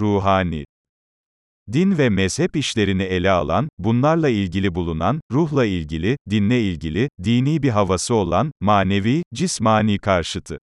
ruhani. Din ve mezhep işlerini ele alan, bunlarla ilgili bulunan, ruhla ilgili, dinle ilgili, dini bir havası olan, manevi, cismani karşıtı.